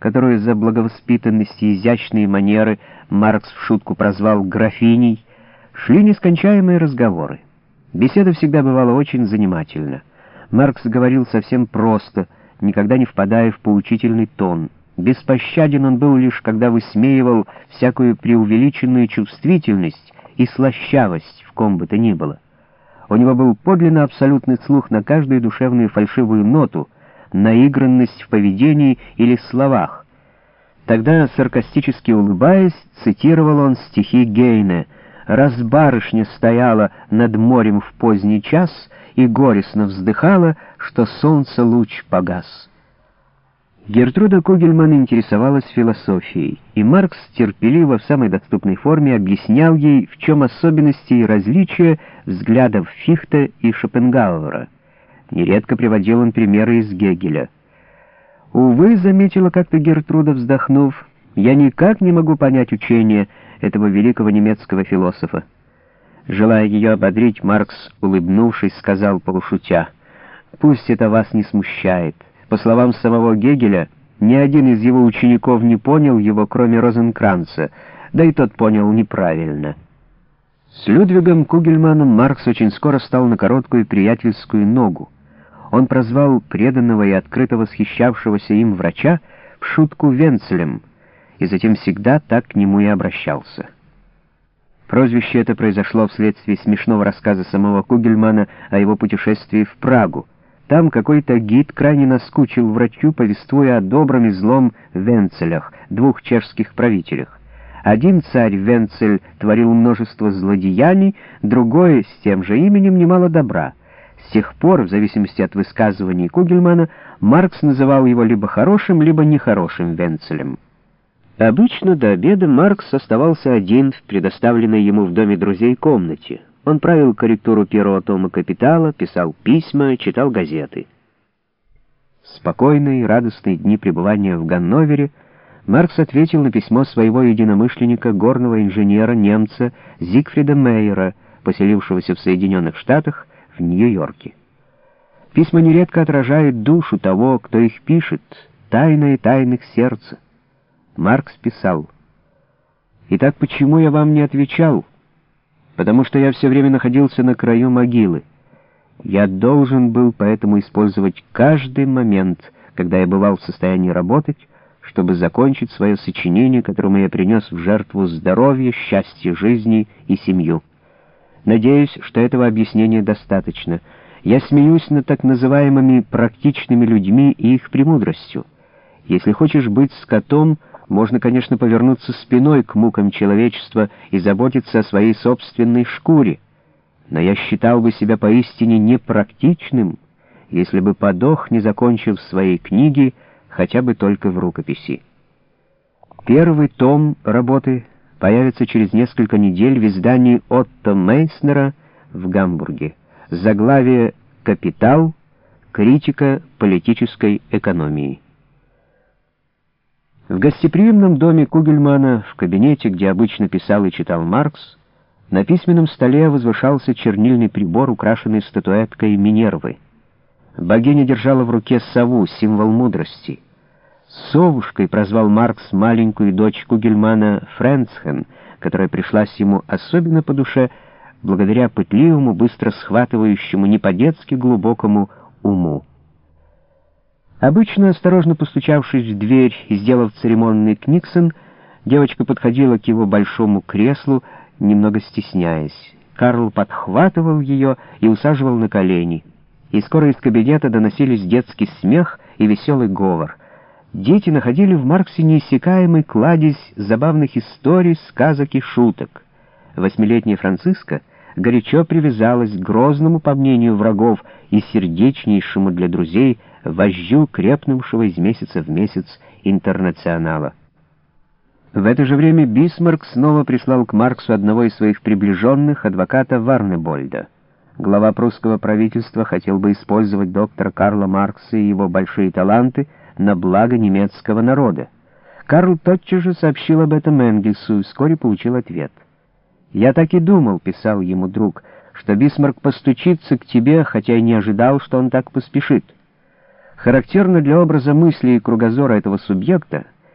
которую за благовоспитанность и изящные манеры Маркс в шутку прозвал «графиней», шли нескончаемые разговоры. Беседа всегда бывала очень занимательна. Маркс говорил совсем просто, никогда не впадая в поучительный тон. Беспощаден он был лишь, когда высмеивал всякую преувеличенную чувствительность и слащавость в ком бы то ни было. У него был подлинно абсолютный слух на каждую душевную фальшивую ноту, наигранность в поведении или словах. Тогда, саркастически улыбаясь, цитировал он стихи Гейне «Раз барышня стояла над морем в поздний час и горестно вздыхала, что солнце луч погас». Гертруда Кугельман интересовалась философией, и Маркс терпеливо в самой доступной форме объяснял ей, в чем особенности и различия взглядов Фихта и Шопенгауэра. Нередко приводил он примеры из Гегеля. «Увы», — заметила как-то Гертруда, вздохнув, — «я никак не могу понять учение этого великого немецкого философа». Желая ее ободрить, Маркс, улыбнувшись, сказал полушутя, «Пусть это вас не смущает». По словам самого Гегеля, ни один из его учеников не понял его, кроме Розенкранца, да и тот понял неправильно. С Людвигом Кугельманом Маркс очень скоро стал на короткую приятельскую ногу. Он прозвал преданного и открыто восхищавшегося им врача в шутку Венцелем, и затем всегда так к нему и обращался. Прозвище это произошло вследствие смешного рассказа самого Кугельмана о его путешествии в Прагу, там какой-то гид крайне наскучил врачу, повествуя о добром и злом Венцелях, двух чешских правителях. Один царь Венцель творил множество злодеяний, другой с тем же именем немало добра. С тех пор, в зависимости от высказываний Кугельмана, Маркс называл его либо хорошим, либо нехорошим Венцелем. Обычно до обеда Маркс оставался один в предоставленной ему в доме друзей комнате. Он правил корректуру первого тома «Капитала», писал письма, читал газеты. Спокойные, радостные дни пребывания в Ганновере Маркс ответил на письмо своего единомышленника, горного инженера, немца Зигфрида Мейера, поселившегося в Соединенных Штатах, в Нью-Йорке. Письма нередко отражают душу того, кто их пишет, тайное тайных сердца. Маркс писал, «Итак, почему я вам не отвечал?» потому что я все время находился на краю могилы. Я должен был поэтому использовать каждый момент, когда я бывал в состоянии работать, чтобы закончить свое сочинение, которому я принес в жертву здоровье, счастье жизни и семью. Надеюсь, что этого объяснения достаточно. Я смеюсь над так называемыми практичными людьми и их премудростью. Если хочешь быть скотом, можно, конечно, повернуться спиной к мукам человечества и заботиться о своей собственной шкуре, но я считал бы себя поистине непрактичным, если бы подох, не закончив своей книги, хотя бы только в рукописи. Первый том работы появится через несколько недель в издании Отто Мейснера в Гамбурге. Заглавие «Капитал. Критика политической экономии». В гостеприимном доме Кугельмана, в кабинете, где обычно писал и читал Маркс, на письменном столе возвышался чернильный прибор, украшенный статуэткой Минервы. Богиня держала в руке сову, символ мудрости. Совушкой прозвал Маркс маленькую дочь Кугельмана Френцхен, которая пришлась ему особенно по душе благодаря пытливому, быстро схватывающему, не по-детски глубокому уму. Обычно, осторожно постучавшись в дверь и сделав церемонный книксон, девочка подходила к его большому креслу, немного стесняясь. Карл подхватывал ее и усаживал на колени. И скоро из кабинета доносились детский смех и веселый говор. Дети находили в Марксе неиссякаемый кладезь забавных историй, сказок и шуток. Восьмилетняя Франциска горячо привязалась к грозному, по мнению врагов, и сердечнейшему для друзей вождю крепнувшего из месяца в месяц интернационала. В это же время Бисмарк снова прислал к Марксу одного из своих приближенных, адвоката Варнебольда. Глава прусского правительства хотел бы использовать доктора Карла Маркса и его большие таланты на благо немецкого народа. Карл тотчас же сообщил об этом Энгельсу и вскоре получил ответ. «Я так и думал», — писал ему друг, — «что Бисмарк постучится к тебе, хотя и не ожидал, что он так поспешит». Характерно для образа мысли и кругозора этого субъекта —